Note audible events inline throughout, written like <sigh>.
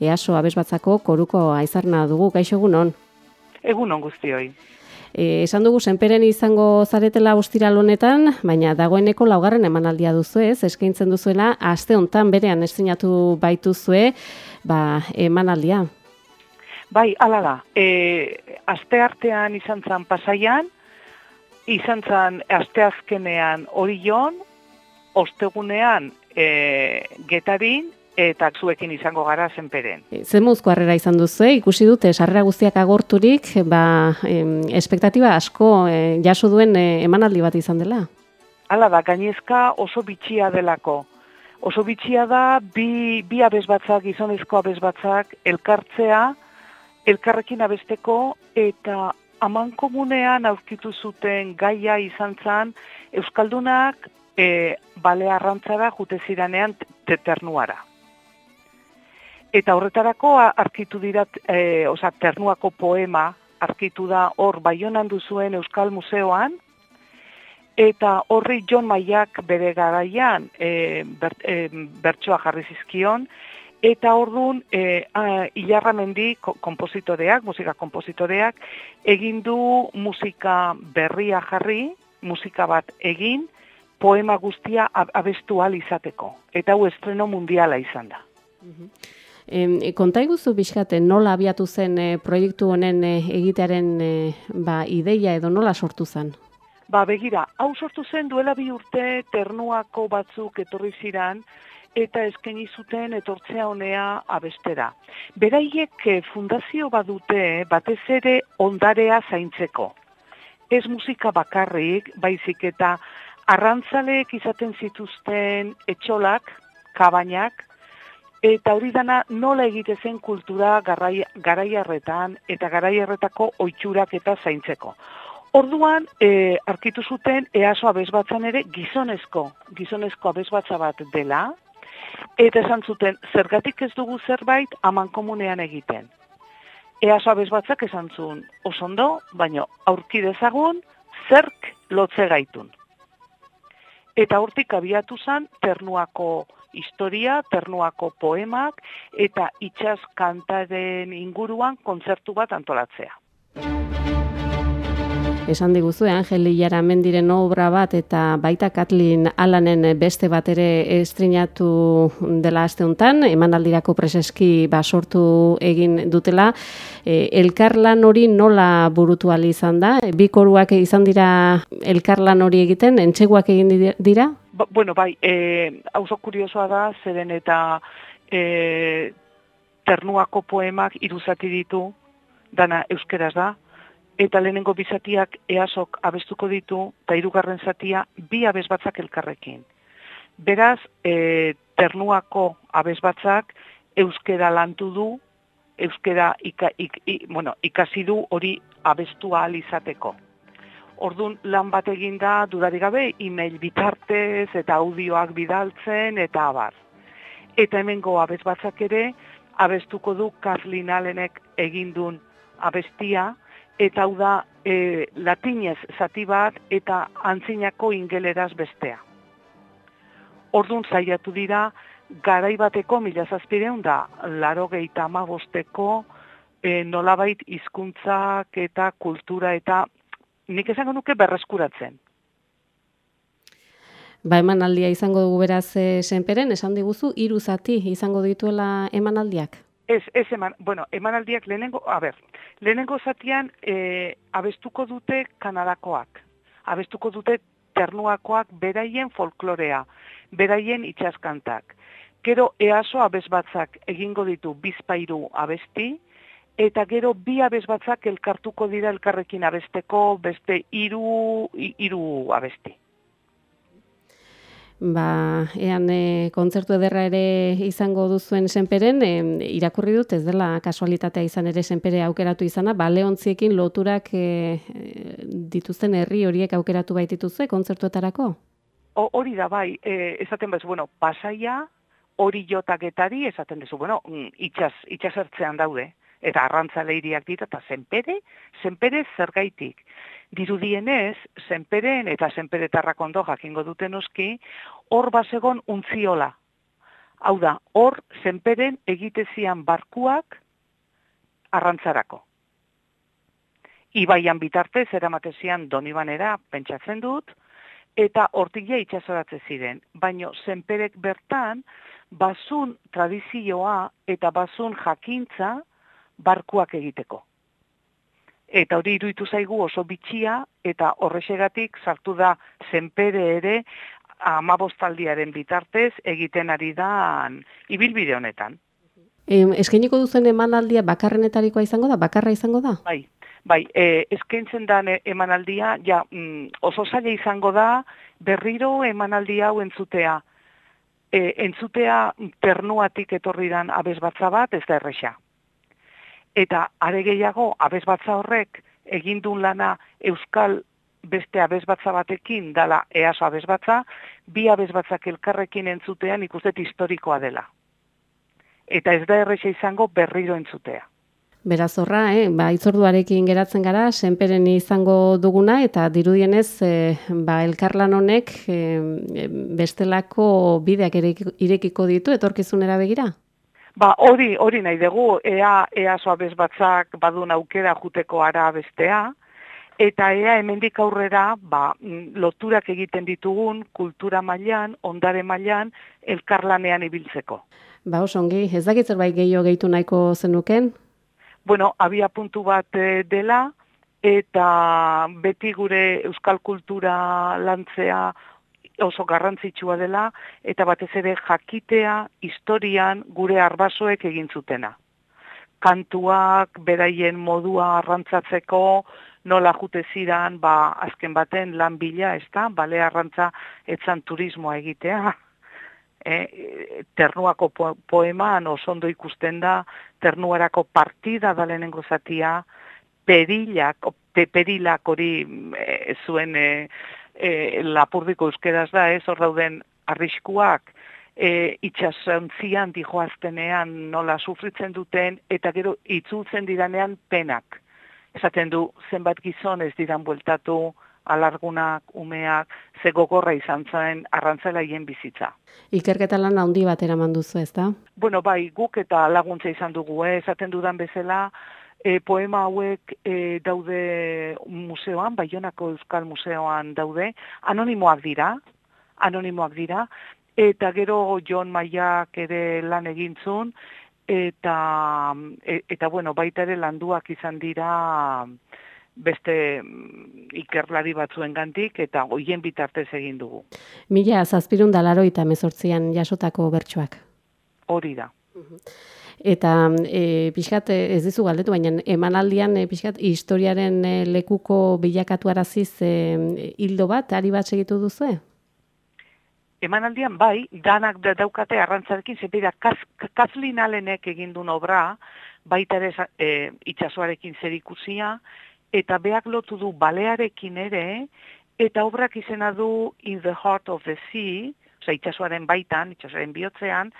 Easo abesbatzako koruko aizarna dugu, gaixo egunon? Egunon guztioi. E, esan dugu, senperen izango zaretela ostiral honetan, baina dagoeneko laugarren emanaldia duzu ez, eskaintzen duzuela, aste hontan berean estrenatu baituzue, ba, emanaldia. Bai, ala da. E, aste artean izan zan pasaian, izan zan aste azkenean orion, ostegunean e, getarin, eta zuekin izango gara zenperen. E, Zer muzko harrera izan duzu, ikusi dute, sarrera guztiak agorturik, ba, em, espektatiba asko e, jaso duen e, emanaldi bat izan dela? Hala da, gainezka oso bitxia delako. Oso bitxia da, bi, bi abez batzak, gizonezko abez batzak, elkartzea, elkarrekin abesteko, eta aman komunean aurkitu zuten gaia izan zan, Euskaldunak e, bale arrantzara jute ziranean teternuara. Eta horretarako arkitu dira, e, oza, ternuako poema, arkitu da hor baionan duzuen Euskal Museoan, eta horri John Maiak bere garaian e, ber, e, bertsoa jarri zizkion, eta orduan e, Ilarra Mendi kompositoreak, musika kompositoreak, egin du musika berria jarri, musika bat egin, poema guztia abestu izateko. Eta hau estreno mundiala izan da. Mm E, konta iguzu bizkate nola abiatu zen e, proiektu honen e, egitearen e, ba, ideia edo nola sortu zen? Ba begira, hau sortu zen duela bi urte ternuako batzuk etorri ziran eta eskaini zuten etortzea honea abestera. Beraiek fundazio badute batez ere ondarea zaintzeko. Ez musika bakarrik, baizik eta arrantzaleek izaten zituzten etxolak, kabainak, Eta hori dana nola egite zen kultura garaiarretan eta garaiarretako oitxurak eta zaintzeko. Orduan, e, arkitu zuten easo abezbatzan ere gizonezko, gizonezko abezbatza bat dela, eta esan zuten zergatik ez dugu zerbait aman komunean egiten. Easo abezbatzak esan zuen osondo, baino aurki dezagun zerk lotze gaitun. Eta hortik abiatu zen ternuako historia, ternuako poemak eta itxas kantaren inguruan kontzertu bat antolatzea. Esan diguzu, Angel Iara mendiren obra bat eta baita Katlin Alanen beste bat ere estrinatu dela asteuntan, emanaldirako preseski basortu egin dutela. E, elkarlan hori nola burutu izan da? Bi koruak izan dira elkarlan hori egiten, entxeguak egin dira? Ba, bueno, bai, e, hauzo kuriosoa da, zeren eta e, ternuako poemak iruzati ditu, dana euskeraz da, eta lehenengo bizatiak easok abestuko ditu, eta irugarren zatia bi abezbatzak elkarrekin. Beraz, e, ternuako abezbatzak euskera lantu du, euskera ika, ik, bueno, ikasi du hori abestua alizateko. Ordun lan bat egin da dudari gabe email bitartez eta audioak bidaltzen eta abar. Eta hemengo abezbatzak ere abestuko du Kathleen Allenek egindun abestia, eta hau da e, latinez zati bat eta antzinako ingeleraz bestea. Ordun zaiatu dira, garai bateko mila zazpireun da, laro gehieta amagosteko e, nolabait hizkuntzak eta kultura eta nik esango nuke berreskuratzen. Ba, emanaldia izango dugu beraz e, senperen, esan diguzu, hiru zati izango dituela emanaldiak? Ez, ez eman, bueno, emanaldiak lehenengo, a ber, lehenengo zatian e, abestuko dute kanadakoak, abestuko dute ternuakoak beraien folklorea, beraien itxaskantak. Gero easo abezbatzak egingo ditu bizpairu abesti, eta gero bi abezbatzak elkartuko dira elkarrekin abesteko beste hiru hiru abesti ba, ean e, kontzertu ederra ere izango duzuen senperen, e, irakurri dut, ez dela kasualitatea izan ere senpere aukeratu izana, ba, leontziekin loturak e, dituzten herri horiek aukeratu baitituzue kontzertuetarako? Hori da, bai, e, esaten bez, bueno, pasaia, hori jotaketari, esaten dezu, bueno, mm, itxas, itxasertzean daude, eta arrantza leiriak dita, eta zenpere, zenpere zergaitik dirudienez, zenperen eta zenperetarrak ondo jakingo duten oski, hor basegon untziola. Hau da, hor zenperen egitezian barkuak arrantzarako. Ibaian bitartez eramatezian donibanera pentsatzen dut, eta hortigia itxasoratze ziren. Baino zenperek bertan, basun tradizioa eta basun jakintza barkuak egiteko. Eta hori iruditu zaigu oso bitxia eta horrexegatik sartu da zenpere ere amabostaldiaren bitartez egiten ari da ibilbide honetan. eskainiko duzen emanaldia bakarrenetarikoa izango da? Bakarra izango da? Bai, bai e, eskaintzen da emanaldia, ja, mm, oso zaila izango da berriro emanaldia hau entzutea. E, entzutea ternuatik etorri dan abezbatza bat, ez da erresa. Eta are gehiago abezbatza horrek egindun lana euskal beste abezbatza batekin dala easo abezbatza, bi abezbatzak elkarrekin entzutean ikustet historikoa dela. Eta ez da erresa izango berriro entzutea. Beraz horra, eh? ba, itzorduarekin geratzen gara, senperen izango duguna, eta dirudienez, eh, ba, elkarlan honek eh, bestelako bideak irekiko ditu, etorkizunera begira? Ba, hori, hori nahi dugu, ea, ea soabez batzak badun aukera juteko ara bestea, eta ea hemendik aurrera ba, mm, loturak egiten ditugun kultura mailan, ondare mailan elkarlanean ibiltzeko. Ba, osongi, ez dakit zerbait gehiago gehitu nahiko zenuken? Bueno, abia puntu bat eh, dela, eta beti gure euskal kultura lantzea oso garrantzitsua dela, eta batez ere jakitea historian gure arbasoek egin zutena. Kantuak, beraien modua arrantzatzeko, nola jute zidan, ba, azken baten lan bila, ez da, bale arrantza etzan turismoa egitea. <laughs> E, ternuako po poeman osondo ikusten da, ternuarako partida da lehenengo zatia, perilak, pe, perilak hori e, zuen e, e, lapurdiko euskeraz da, ez hor dauden arriskuak, e, itxasontzian dijoaztenean nola sufritzen duten, eta gero itzultzen didanean penak esaten du zenbat gizon ez diran bueltatu alargunak, umeak, ze gogorra izan zen arrantzela hien bizitza. Ikerketa lan handi bat eraman duzu ez da? Bueno, bai, guk eta laguntza izan dugu, eh? esaten dudan bezala, e, poema hauek e, daude museoan, Baionako Euskal Museoan daude, anonimoak dira, anonimoak dira, eta gero John Maiak ere lan egintzun, eta e, eta bueno, baita ere landuak izan dira beste mm, ikerlari batzuen gantik, eta hoien bitartez egin dugu. Mila, zazpirun dalaro eta mezortzian jasotako bertsuak. Hori da. Eta e, pixkat ez dizu galdetu, baina emanaldian e, pixkat historiaren e, lekuko bilakatu araziz e, hildo bat, ari bat segitu duzu, emanaldian bai, danak da daukate arrantzarekin, zepira kaz, kazlin alenek egindun obra, baita ere e, itxasoarekin zer ikusia, eta beak lotu du balearekin ere, eta obrak izena du In the Heart of the Sea, oza, itxasoaren baitan, itxasoaren bihotzean,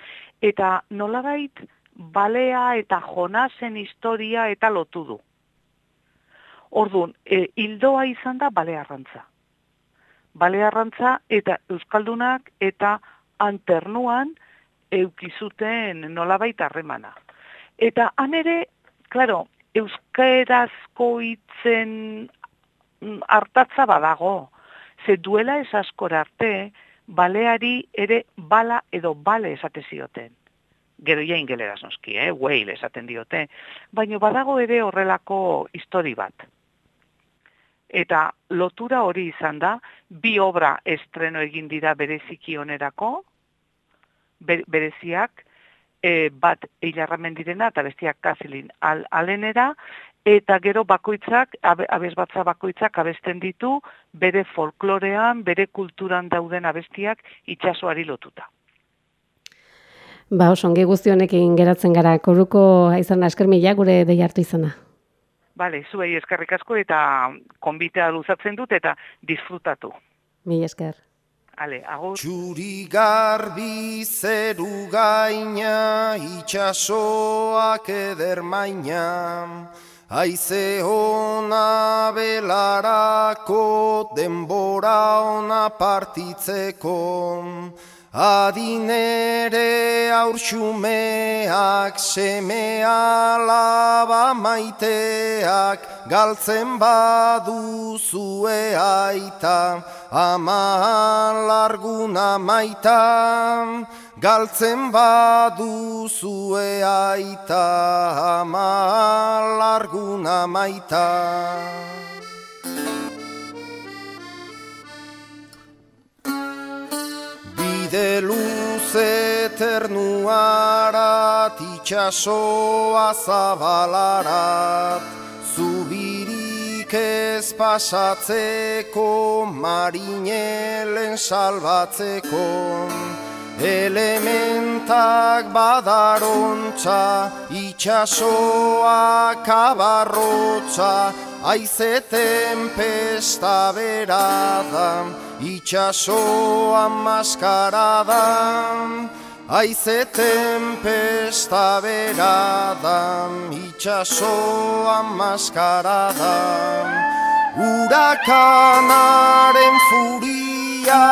eta nolabait balea eta jonasen historia eta lotu du. Orduan, e, hildoa izan da bale arrantza balearrantza eta euskaldunak eta anternuan eukizuten nolabait harremana. Eta han ere, claro, euskarazko hitzen hartatza badago. Ze duela ez askor arte, baleari ere bala edo bale esate zioten. Gero ja ingeleraz noski, eh? whale esaten diote. Baina badago ere horrelako histori bat eta lotura hori izan da, bi obra estreno egin dira bereziki onerako, bereziak, e, bat eilarramen direna eta bestiak kazilin al, alenera, eta gero bakoitzak, abesbatza bakoitzak abesten ditu, bere folklorean, bere kulturan dauden abestiak itxasoari lotuta. Ba, osongi guztionekin geratzen gara, koruko izan askermila gure deiartu izana. Bale, zuei eskerrik asko eta konbitea luzatzen dut eta disfrutatu. Mi esker. Ale, agur. Txuri garbi zeru gaina, itxasoak eder maina, Aize hona belarako, denbora ona partitzeko, Adinere aurxumeak, semea laba maiteak, galtzen badu zue aita, ama larguna maita, galtzen badu zue aita, ama larguna maita. Bide luze ternuarat itxasoa zabalarat. Zubirik ez pasatzeko marinelen salbatzeko. Elementak badarontza itxasoa kabarrotza aizeten pesta beradan itxasoan maskaradan, aize tempesta beradan, itxasoan maskaradan. Urakanaren furia,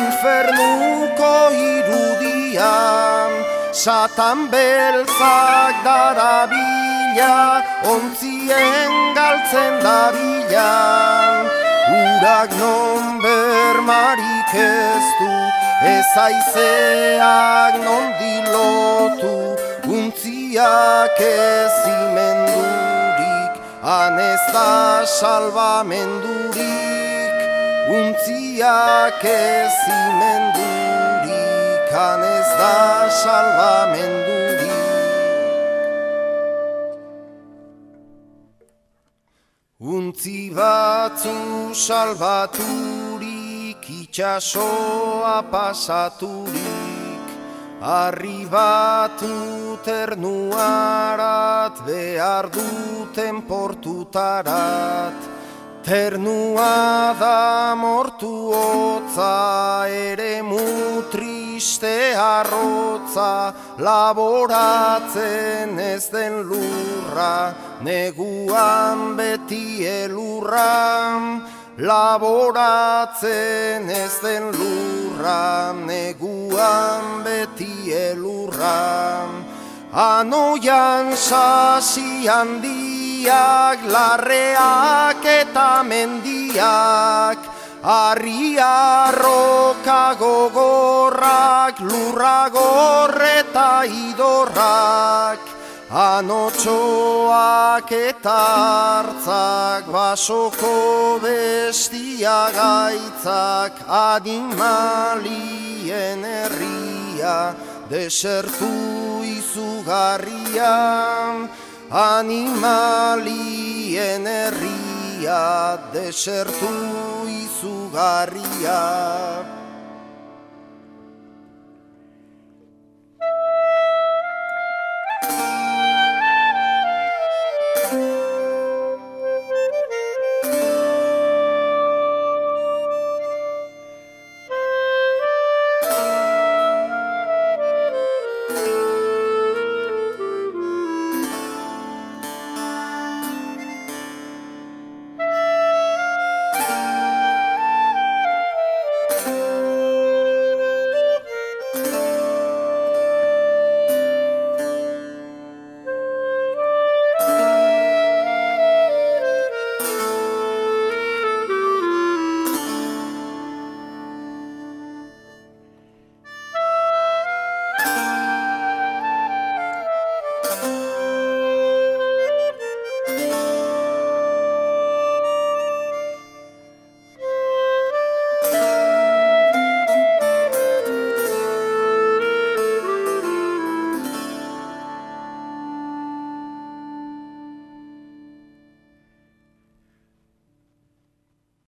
infernuko irudian, satan beltzak darabila, ontzien galtzen dabilan. Urak non bermarik ez du, ez aizeak non dilotu, untziak ez imendurik, anez da salvamendurik, untziak ez imendurik, anez da salvamendurik. Untzi batzu salbaturik, itxasoa pasaturik, arribatu ternuarat, behar duten portutarat, ternua da mortu hotza, ere mutriste arrotza, laboratzen ez den lurra, neguan beti elurra, laboratzen ez den lurra, neguan beti elurra. Anoian sasi handiak, larreak eta mendiak, Arria roka gogorrak, lurra gorreta idorrak, Anotxoak eta hartzak, basoko bestia gaitzak, animalien herria, desertu izugarria. Animalien herria, desertu izugarria.